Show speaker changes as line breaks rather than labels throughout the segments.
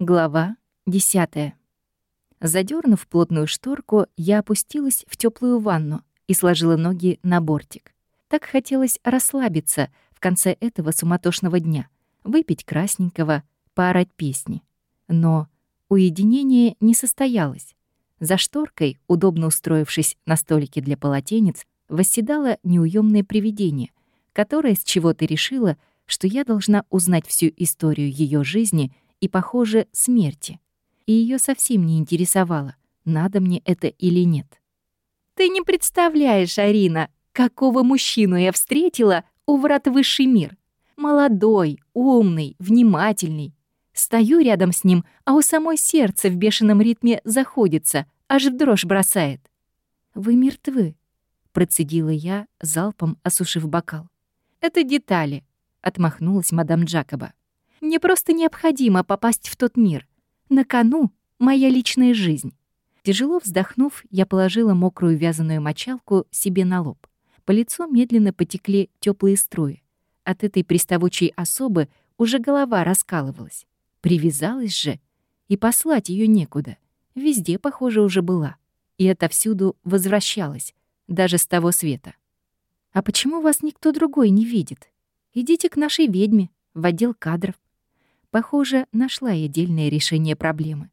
Глава 10. Задернув плотную шторку, я опустилась в теплую ванну и сложила ноги на бортик. Так хотелось расслабиться в конце этого суматошного дня, выпить красненького, поорать песни. Но уединение не состоялось. За шторкой, удобно устроившись на столике для полотенец, восседало неуемное привидение, которое с чего-то решило, что я должна узнать всю историю ее жизни и, похоже, смерти. И ее совсем не интересовало, надо мне это или нет. «Ты не представляешь, Арина, какого мужчину я встретила у врат высший мир. Молодой, умный, внимательный, Стою рядом с ним, а у самой сердце в бешеном ритме заходится, аж в дрожь бросает. «Вы мертвы», — процедила я, залпом осушив бокал. «Это детали», — отмахнулась мадам Джакоба. «Мне просто необходимо попасть в тот мир. На кону моя личная жизнь». Тяжело вздохнув, я положила мокрую вязаную мочалку себе на лоб. По лицу медленно потекли теплые струи. От этой приставучей особы уже голова раскалывалась. Привязалась же, и послать ее некуда. Везде, похоже, уже была. И отовсюду возвращалась, даже с того света. «А почему вас никто другой не видит? Идите к нашей ведьме, в отдел кадров». Похоже, нашла дельное решение проблемы.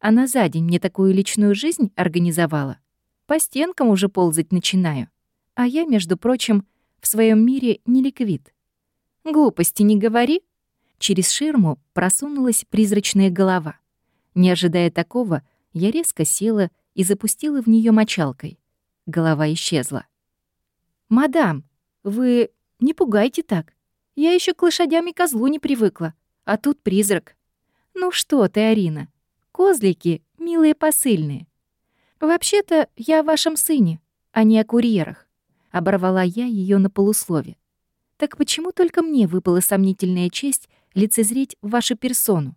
Она за день мне такую личную жизнь организовала. По стенкам уже ползать начинаю. А я, между прочим, в своем мире не ликвид. Глупости не говори, Через ширму просунулась призрачная голова. Не ожидая такого, я резко села и запустила в нее мочалкой. Голова исчезла. «Мадам, вы не пугайте так. Я еще к лошадям и козлу не привыкла, а тут призрак. Ну что ты, Арина, козлики — милые посыльные. Вообще-то я о вашем сыне, а не о курьерах», — оборвала я ее на полуслове. «Так почему только мне выпала сомнительная честь лицезреть вашу персону.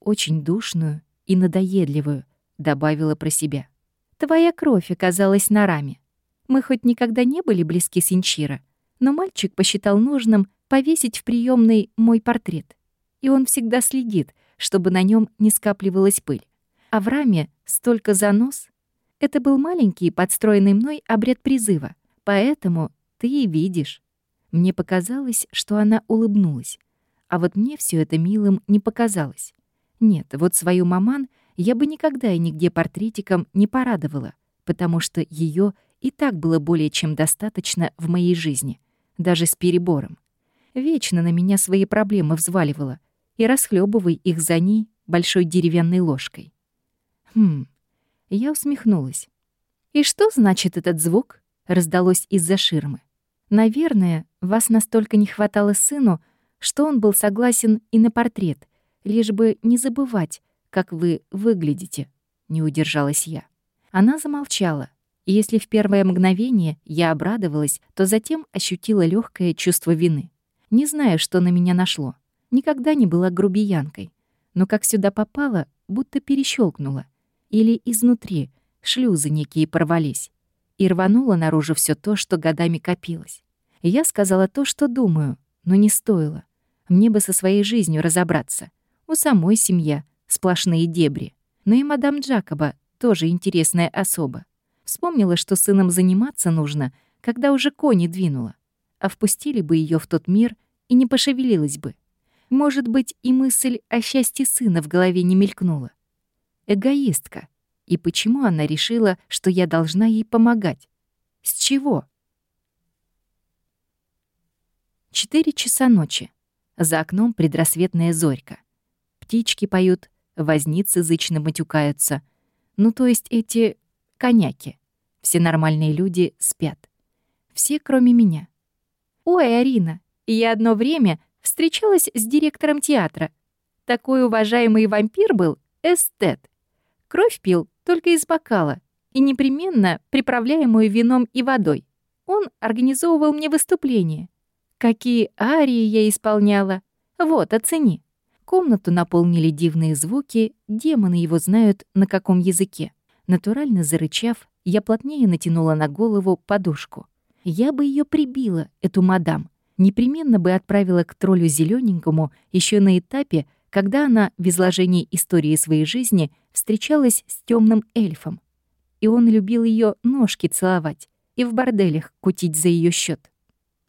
Очень душную и надоедливую, добавила про себя. Твоя кровь оказалась на раме. Мы хоть никогда не были близки с Инчира, но мальчик посчитал нужным повесить в приемной мой портрет. И он всегда следит, чтобы на нем не скапливалась пыль. А в раме столько занос. Это был маленький, подстроенный мной обряд призыва, поэтому ты и видишь. Мне показалось, что она улыбнулась, а вот мне все это милым не показалось. Нет, вот свою маман я бы никогда и нигде портретиком не порадовала, потому что ее и так было более чем достаточно в моей жизни, даже с перебором. Вечно на меня свои проблемы взваливала и расхлебывай их за ней большой деревянной ложкой. Хм, я усмехнулась. «И что значит этот звук?» — раздалось из-за ширмы. «Наверное, вас настолько не хватало сыну, что он был согласен и на портрет, лишь бы не забывать, как вы выглядите, не удержалась я. Она замолчала, и если в первое мгновение я обрадовалась, то затем ощутила легкое чувство вины. Не знаю, что на меня нашло. Никогда не была грубиянкой, но как сюда попала, будто перещелкнула. Или изнутри шлюзы некие порвались. И рвануло наружу все то, что годами копилось. Я сказала то, что думаю, но не стоило. Мне бы со своей жизнью разобраться. У самой семья, сплошные дебри. Но и мадам Джакоба тоже интересная особа. Вспомнила, что сыном заниматься нужно, когда уже кони двинула. А впустили бы ее в тот мир и не пошевелилась бы. Может быть, и мысль о счастье сына в голове не мелькнула. Эгоистка. И почему она решила, что я должна ей помогать? С чего? Четыре часа ночи. За окном предрассветная зорька. Птички поют, возницы зычно матюкаются. Ну, то есть эти коняки. Все нормальные люди спят. Все, кроме меня. «Ой, Арина, я одно время встречалась с директором театра. Такой уважаемый вампир был, эстет. Кровь пил только из бокала и непременно приправляемую вином и водой. Он организовывал мне выступление. Какие арии я исполняла. Вот, оцени. Комнату наполнили дивные звуки, демоны его знают на каком языке. Натурально зарычав, я плотнее натянула на голову подушку. Я бы ее прибила, эту мадам. Непременно бы отправила к троллю зелененькому еще на этапе, когда она в изложении истории своей жизни встречалась с темным эльфом. И он любил ее ножки целовать и в борделях кутить за ее счет.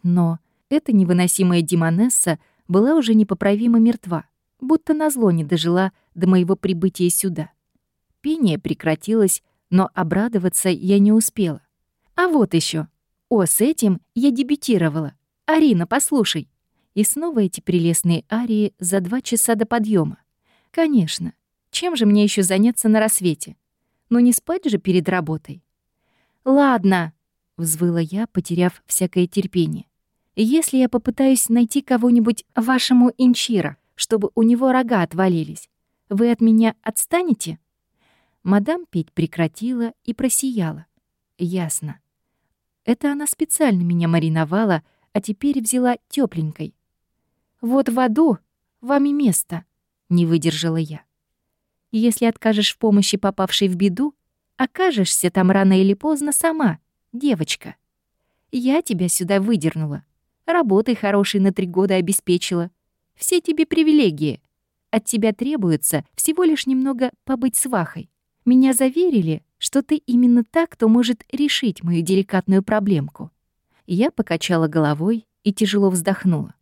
Но эта невыносимая Димонесса была уже непоправимо мертва, будто назло не дожила до моего прибытия сюда. Пение прекратилось, но обрадоваться я не успела. А вот еще. О, с этим я дебютировала. Арина, послушай. И снова эти прелестные арии за два часа до подъема. Конечно, чем же мне еще заняться на рассвете? Ну не спать же перед работой. «Ладно», — взвыла я, потеряв всякое терпение. «Если я попытаюсь найти кого-нибудь вашему инчира, чтобы у него рога отвалились, вы от меня отстанете?» Мадам петь прекратила и просияла. «Ясно. Это она специально меня мариновала, а теперь взяла тепленькой. Вот в аду вам и место, не выдержала я. Если откажешь в помощи попавшей в беду, окажешься там рано или поздно сама, девочка. Я тебя сюда выдернула. Работой хорошей на три года обеспечила. Все тебе привилегии. От тебя требуется всего лишь немного побыть свахой. Меня заверили, что ты именно так, кто может решить мою деликатную проблемку. Я покачала головой и тяжело вздохнула.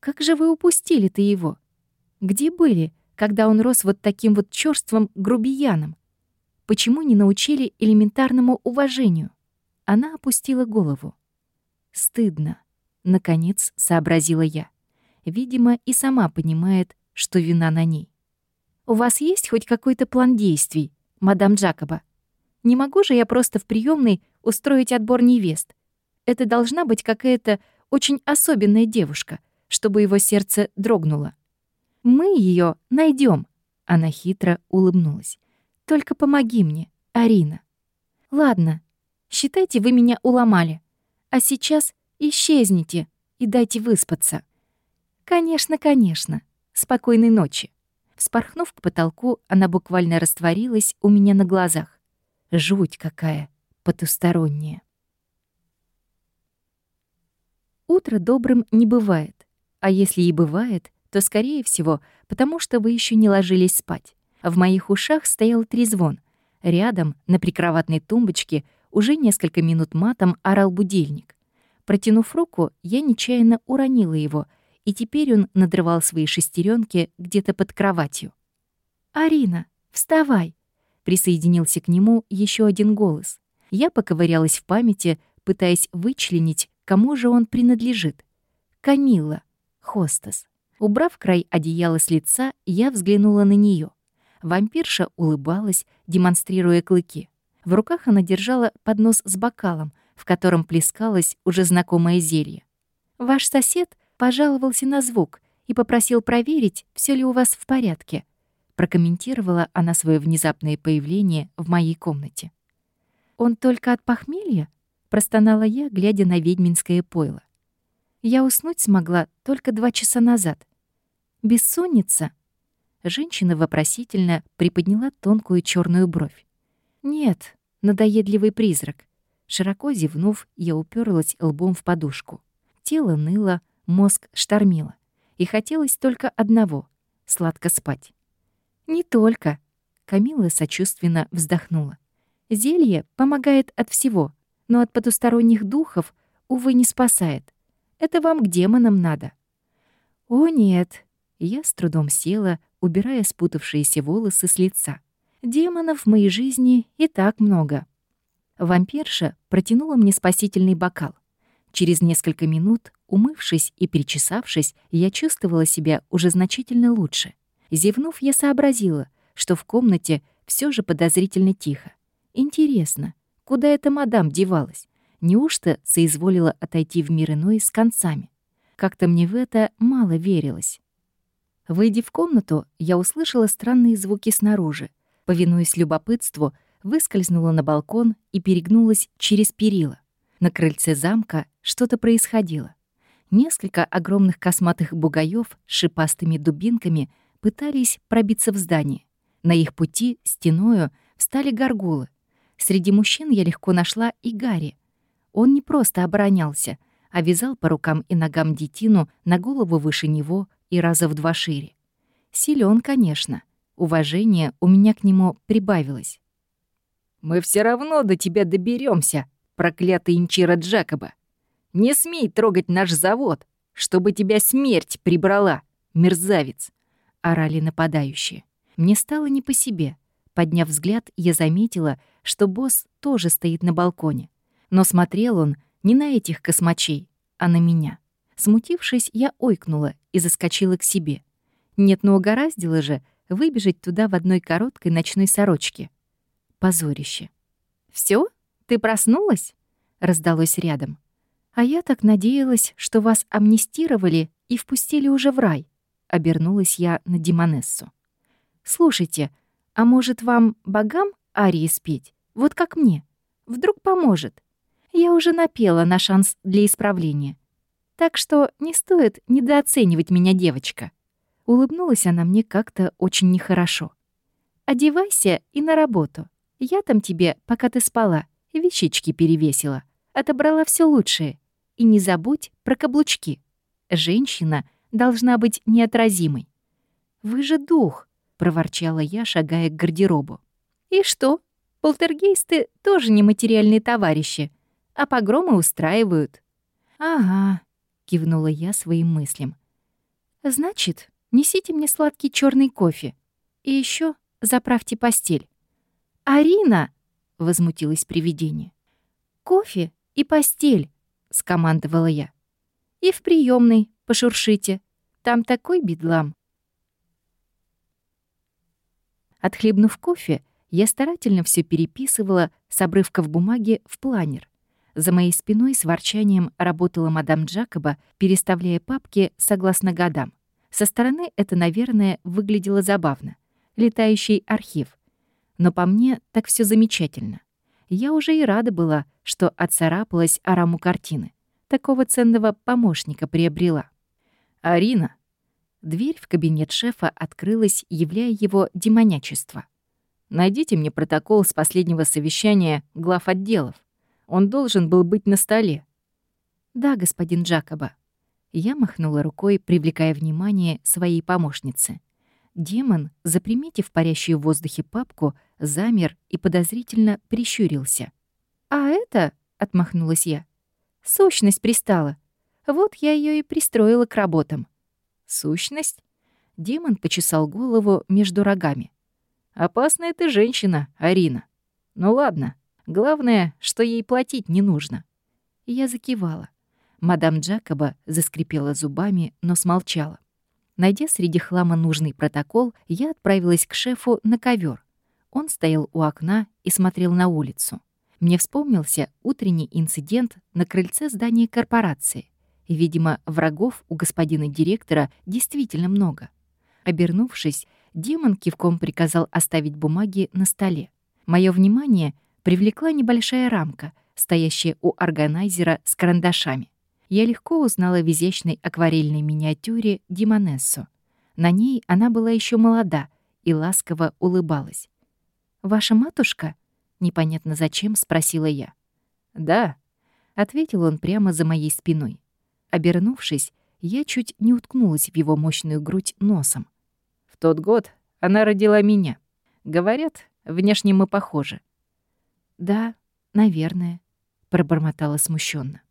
Как же вы упустили-то его? Где были, когда он рос вот таким вот чёрствым грубияном? Почему не научили элементарному уважению? Она опустила голову. Стыдно. Наконец сообразила я. Видимо, и сама понимает, что вина на ней. «У вас есть хоть какой-то план действий, мадам Джакоба? Не могу же я просто в приемной устроить отбор невест. Это должна быть какая-то очень особенная девушка, чтобы его сердце дрогнуло. «Мы ее найдем. Она хитро улыбнулась. «Только помоги мне, Арина». «Ладно, считайте, вы меня уломали. А сейчас исчезните и дайте выспаться». «Конечно, конечно. Спокойной ночи». Вспорхнув к потолку, она буквально растворилась у меня на глазах. Жуть какая потусторонняя. Утро добрым не бывает. А если и бывает, то, скорее всего, потому что вы еще не ложились спать. В моих ушах стоял трезвон. Рядом, на прикроватной тумбочке, уже несколько минут матом орал будильник. Протянув руку, я нечаянно уронила его, и теперь он надрывал свои шестеренки где-то под кроватью. «Арина, вставай!» Присоединился к нему еще один голос. Я поковырялась в памяти, пытаясь вычленить, кому же он принадлежит. Камилла хостес. Убрав край одеяла с лица, я взглянула на нее. Вампирша улыбалась, демонстрируя клыки. В руках она держала поднос с бокалом, в котором плескалось уже знакомое зелье. «Ваш сосед пожаловался на звук и попросил проверить, все ли у вас в порядке», прокомментировала она свое внезапное появление в моей комнате. «Он только от похмелья?» — простонала я, глядя на ведьминское пойло. Я уснуть смогла только два часа назад. Бессонница? Женщина вопросительно приподняла тонкую черную бровь. Нет, надоедливый призрак. Широко зевнув, я уперлась лбом в подушку. Тело ныло, мозг штормило. И хотелось только одного — сладко спать. «Не только», — Камила сочувственно вздохнула. «Зелье помогает от всего, но от потусторонних духов, увы, не спасает. Это вам к демонам надо». «О, нет». Я с трудом села, убирая спутавшиеся волосы с лица. «Демонов в моей жизни и так много». Вампирша протянула мне спасительный бокал. Через несколько минут, умывшись и причесавшись, я чувствовала себя уже значительно лучше. Зевнув, я сообразила, что в комнате все же подозрительно тихо. Интересно, куда эта мадам девалась? Неужто соизволила отойти в мир иной с концами? Как-то мне в это мало верилось. Выйдя в комнату, я услышала странные звуки снаружи. Повинуясь любопытству, выскользнула на балкон и перегнулась через перила. На крыльце замка что-то происходило. Несколько огромных косматых бугаев с шипастыми дубинками пытались пробиться в здание. На их пути стеною встали горгулы. Среди мужчин я легко нашла и Гарри, он не просто оборонялся, а вязал по рукам и ногам детину на голову выше него и раза в два шире. Силен, конечно. Уважение у меня к нему прибавилось.
«Мы все равно до тебя доберемся, проклятый Инчира Джакоба. Не смей трогать наш завод, чтобы тебя смерть прибрала, мерзавец!»
— орали нападающие. Мне стало не по себе. Подняв взгляд, я заметила, что босс тоже стоит на балконе. Но смотрел он не на этих космачей, а на меня. Смутившись, я ойкнула и заскочила к себе. Нет, ну угораздило же выбежать туда в одной короткой ночной сорочке. Позорище. Все? Ты проснулась?» — раздалось рядом. «А я так надеялась, что вас амнистировали и впустили уже в рай», — обернулась я на Димонессу. «Слушайте, а может вам богам арии спеть? Вот как мне? Вдруг поможет? Я уже напела на шанс для исправления. Так что не стоит недооценивать меня, девочка». Улыбнулась она мне как-то очень нехорошо. «Одевайся и на работу. Я там тебе, пока ты спала, вещички перевесила. Отобрала все лучшее. И не забудь про каблучки. Женщина должна быть неотразимой. «Вы же дух!» — проворчала я, шагая к гардеробу. «И что? Полтергейсты тоже нематериальные товарищи, а погромы устраивают». «Ага», — кивнула я своим мыслям. «Значит, несите мне сладкий черный кофе. И еще заправьте постель». «Арина!» — возмутилось привидение. «Кофе и постель!» — скомандовала я. «И в приемной пошуршите. Там такой бедлам!» Отхлебнув кофе, я старательно все переписывала с обрывков бумаги в планер. За моей спиной с ворчанием работала мадам Джакоба, переставляя папки согласно годам. Со стороны это, наверное, выглядело забавно. Летающий архив. Но по мне так все замечательно. Я уже и рада была, что отцарапалась о раму картины. Такого ценного помощника приобрела. «Арина!» Дверь в кабинет шефа открылась, являя его демонячество. «Найдите мне протокол с последнего совещания глав отделов. Он должен был быть на столе». «Да, господин Джакоба». Я махнула рукой, привлекая внимание своей помощницы. Демон, заприметив парящую в воздухе папку, замер и подозрительно прищурился. «А это?» — отмахнулась я. «Сущность пристала. Вот я ее и пристроила к работам». «Сущность?» Демон почесал голову между рогами. «Опасная ты женщина, Арина. Ну ладно, главное, что ей платить не нужно». Я закивала. Мадам Джакоба заскрипела зубами, но смолчала. Найдя среди хлама нужный протокол, я отправилась к шефу на ковер. Он стоял у окна и смотрел на улицу. Мне вспомнился утренний инцидент на крыльце здания корпорации. Видимо, врагов у господина директора действительно много. Обернувшись, демон кивком приказал оставить бумаги на столе. Мое внимание привлекла небольшая рамка, стоящая у органайзера с карандашами я легко узнала в изящной акварельной миниатюре Димонессу. На ней она была еще молода и ласково улыбалась. «Ваша матушка?» — непонятно зачем спросила я. «Да», — ответил он прямо за моей спиной. Обернувшись, я чуть не уткнулась в его мощную грудь носом. «В тот год она родила меня. Говорят, внешне мы похожи». «Да, наверное», — пробормотала смущенно.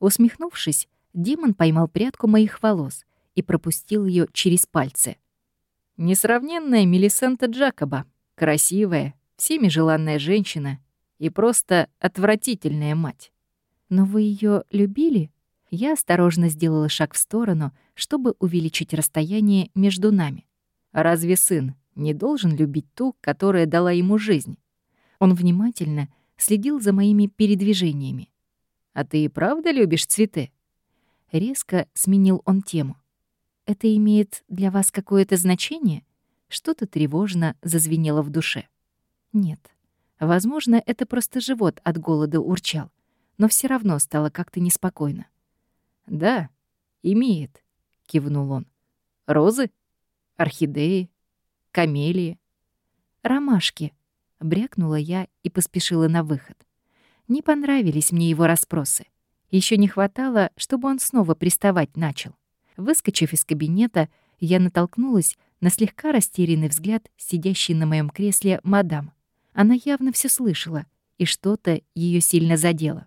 Усмехнувшись, демон поймал прядку моих волос и пропустил ее через пальцы. Несравненная Мелисента Джакоба, красивая, всеми желанная женщина и просто отвратительная мать. Но вы ее любили? Я осторожно сделала шаг в сторону, чтобы увеличить расстояние между нами. Разве сын не должен любить ту, которая дала ему жизнь? Он внимательно следил за моими передвижениями. «А ты и правда любишь цветы?» Резко сменил он тему. «Это имеет для вас какое-то значение?» Что-то тревожно зазвенело в душе. «Нет. Возможно, это просто живот от голода урчал, но все равно стало как-то неспокойно». «Да, имеет», — кивнул он. «Розы? Орхидеи? Камелии?» «Ромашки», — брякнула я и поспешила на выход. Не понравились мне его расспросы. Еще не хватало, чтобы он снова приставать начал. Выскочив из кабинета, я натолкнулась на слегка растерянный взгляд сидящей на моем кресле мадам. Она явно все слышала, и что-то ее сильно задело.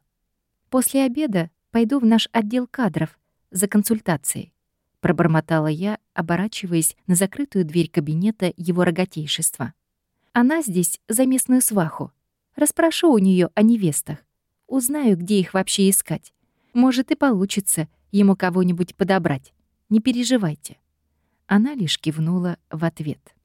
«После обеда пойду в наш отдел кадров за консультацией», пробормотала я, оборачиваясь на закрытую дверь кабинета его рогатейшества. «Она здесь за местную сваху. Распрошу у нее о невестах. Узнаю, где их вообще искать. Может, и получится ему кого-нибудь подобрать. Не переживайте». Она лишь кивнула в ответ.